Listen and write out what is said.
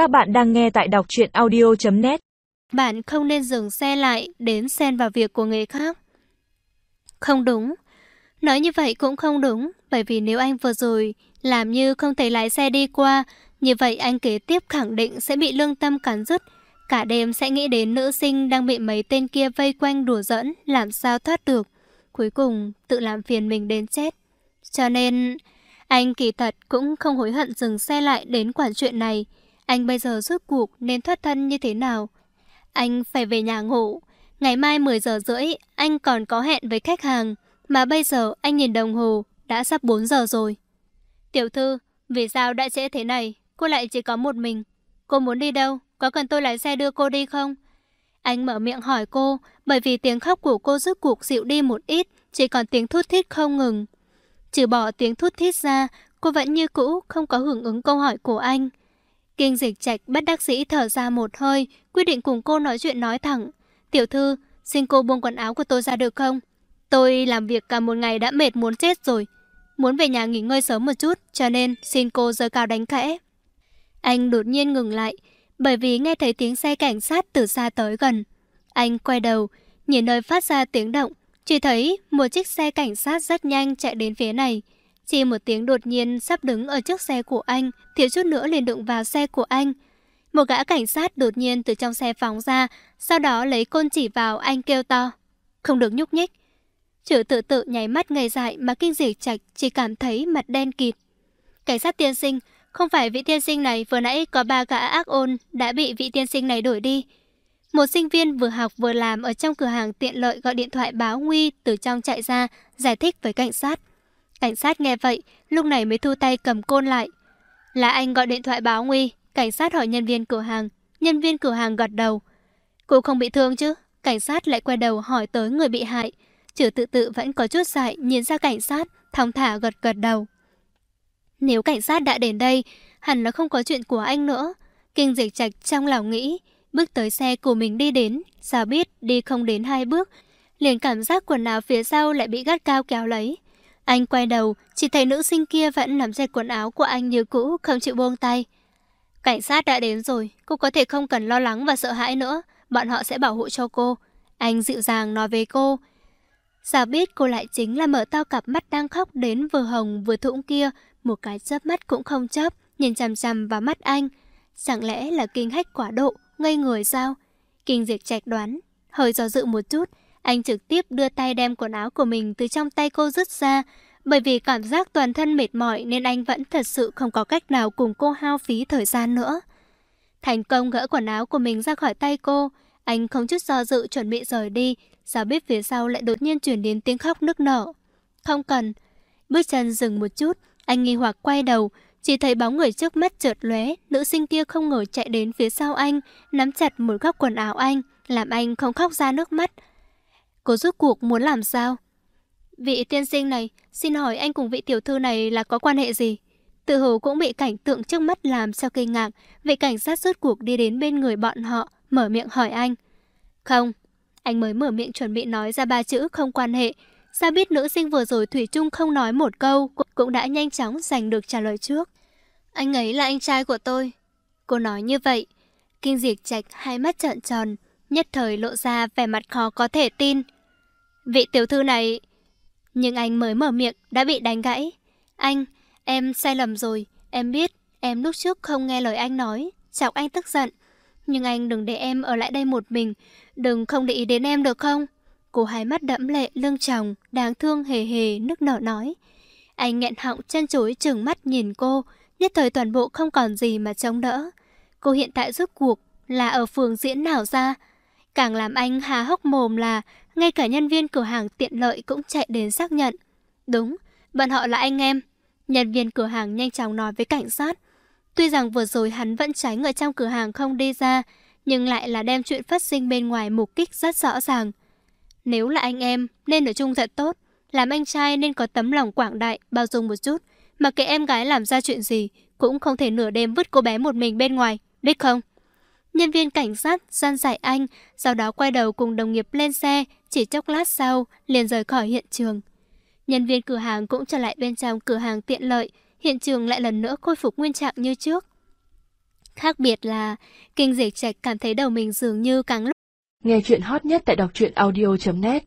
Các bạn đang nghe tại đọc truyện audio.net Bạn không nên dừng xe lại đến xen vào việc của người khác. Không đúng. Nói như vậy cũng không đúng, bởi vì nếu anh vừa rồi làm như không thể lái xe đi qua, như vậy anh kế tiếp khẳng định sẽ bị lương tâm cắn rứt. Cả đêm sẽ nghĩ đến nữ sinh đang bị mấy tên kia vây quanh đùa dẫn, làm sao thoát được. Cuối cùng tự làm phiền mình đến chết. Cho nên, anh kỳ thật cũng không hối hận dừng xe lại đến quản chuyện này. Anh bây giờ rốt cuộc nên thoát thân như thế nào? Anh phải về nhà ngủ. Ngày mai 10 giờ rưỡi, anh còn có hẹn với khách hàng. Mà bây giờ anh nhìn đồng hồ, đã sắp 4 giờ rồi. Tiểu thư, vì sao đã trễ thế này? Cô lại chỉ có một mình. Cô muốn đi đâu? Có cần tôi lái xe đưa cô đi không? Anh mở miệng hỏi cô, bởi vì tiếng khóc của cô rốt cuộc dịu đi một ít, chỉ còn tiếng thút thít không ngừng. Trừ bỏ tiếng thút thít ra, cô vẫn như cũ không có hưởng ứng câu hỏi của anh. Kinh dịch trạch bất đắc sĩ thở ra một hơi, quyết định cùng cô nói chuyện nói thẳng. Tiểu thư, xin cô buông quần áo của tôi ra được không? Tôi làm việc cả một ngày đã mệt muốn chết rồi. Muốn về nhà nghỉ ngơi sớm một chút, cho nên xin cô giơ cao đánh khẽ. Anh đột nhiên ngừng lại, bởi vì nghe thấy tiếng xe cảnh sát từ xa tới gần. Anh quay đầu, nhìn nơi phát ra tiếng động, chỉ thấy một chiếc xe cảnh sát rất nhanh chạy đến phía này. Chỉ một tiếng đột nhiên sắp đứng ở trước xe của anh, thiếu chút nữa liền đụng vào xe của anh. Một gã cảnh sát đột nhiên từ trong xe phóng ra, sau đó lấy côn chỉ vào anh kêu to. Không được nhúc nhích. Chữ tự tự nháy mắt ngây dại mà kinh diệt chạch chỉ cảm thấy mặt đen kịt. Cảnh sát tiên sinh, không phải vị tiên sinh này vừa nãy có ba gã ác ôn đã bị vị tiên sinh này đuổi đi. Một sinh viên vừa học vừa làm ở trong cửa hàng tiện lợi gọi điện thoại báo nguy từ trong chạy ra, giải thích với cảnh sát. Cảnh sát nghe vậy, lúc này mới thu tay cầm côn lại. Là anh gọi điện thoại báo nguy, cảnh sát hỏi nhân viên cửa hàng. Nhân viên cửa hàng gật đầu. Cô không bị thương chứ? Cảnh sát lại quay đầu hỏi tới người bị hại. Chữ tự tự vẫn có chút dại nhìn ra cảnh sát, thong thả gật gật đầu. Nếu cảnh sát đã đến đây, hẳn là không có chuyện của anh nữa. Kinh dịch trạch trong lòng nghĩ, bước tới xe của mình đi đến, sao biết đi không đến hai bước, liền cảm giác quần áo phía sau lại bị gắt cao kéo lấy. Anh quay đầu, chỉ thấy nữ sinh kia vẫn nắm chặt quần áo của anh như cũ, không chịu buông tay. Cảnh sát đã đến rồi, cô có thể không cần lo lắng và sợ hãi nữa, bọn họ sẽ bảo hộ cho cô. Anh dịu dàng nói với cô. Sao biết cô lại chính là mở to cặp mắt đang khóc đến vừa hồng vừa thủng kia, một cái chớp mắt cũng không chớp, nhìn chằm chằm vào mắt anh. Chẳng lẽ là kinh hách quá độ, ngây người sao? Kinh diệt trạch đoán, hơi do dự một chút, anh trực tiếp đưa tay đem quần áo của mình từ trong tay cô rứt ra. Bởi vì cảm giác toàn thân mệt mỏi nên anh vẫn thật sự không có cách nào cùng cô hao phí thời gian nữa. Thành công gỡ quần áo của mình ra khỏi tay cô. Anh không chút do dự chuẩn bị rời đi. Sao biết phía sau lại đột nhiên chuyển đến tiếng khóc nức nở. Không cần. Bước chân dừng một chút. Anh nghi hoặc quay đầu. Chỉ thấy bóng người trước mắt chợt lóe, nữ sinh kia không ngờ chạy đến phía sau anh, nắm chặt một góc quần áo anh, làm anh không khóc ra nước mắt. Cô rút cuộc muốn làm sao? Vị tiên sinh này, xin hỏi anh cùng vị tiểu thư này là có quan hệ gì? Tự hồ cũng bị cảnh tượng trước mắt làm cho kinh ngạc, vị cảnh sát rút cuộc đi đến bên người bọn họ, mở miệng hỏi anh. Không, anh mới mở miệng chuẩn bị nói ra ba chữ không quan hệ. Sao biết nữ sinh vừa rồi Thủy Trung không nói một câu, cũng đã nhanh chóng giành được trả lời trước. Anh ấy là anh trai của tôi. Cô nói như vậy. Kinh diệt trạch hai mắt trợn tròn, nhất thời lộ ra vẻ mặt khó có thể tin. Vị tiểu thư này... Nhưng anh mới mở miệng đã bị đánh gãy. Anh, em sai lầm rồi. Em biết, em lúc trước không nghe lời anh nói. Chọc anh tức giận. Nhưng anh đừng để em ở lại đây một mình. Đừng không để ý đến em được không? Cô hai mắt đẫm lệ, lưng tròng, đáng thương hề hề, nức nở nói. Anh nghẹn họng chân chối trừng mắt nhìn cô, nhất thời toàn bộ không còn gì mà chống đỡ. Cô hiện tại rốt cuộc là ở phường diễn nào ra? Càng làm anh há hốc mồm là ngay cả nhân viên cửa hàng tiện lợi cũng chạy đến xác nhận. Đúng, bọn họ là anh em. Nhân viên cửa hàng nhanh chóng nói với cảnh sát. Tuy rằng vừa rồi hắn vẫn tránh ở trong cửa hàng không đi ra, nhưng lại là đem chuyện phát sinh bên ngoài mục kích rất rõ ràng. Nếu là anh em, nên ở chung thật tốt. Làm anh trai nên có tấm lòng quảng đại, bao dung một chút. Mà kệ em gái làm ra chuyện gì, cũng không thể nửa đêm vứt cô bé một mình bên ngoài, biết không? Nhân viên cảnh sát gian giải anh, sau đó quay đầu cùng đồng nghiệp lên xe, chỉ chốc lát sau, liền rời khỏi hiện trường. Nhân viên cửa hàng cũng trở lại bên trong cửa hàng tiện lợi, hiện trường lại lần nữa khôi phục nguyên trạng như trước. Khác biệt là, kinh dịch trạch cảm thấy đầu mình dường như càng lúc. Nghe chuyện hot nhất tại đọc truyện audio.net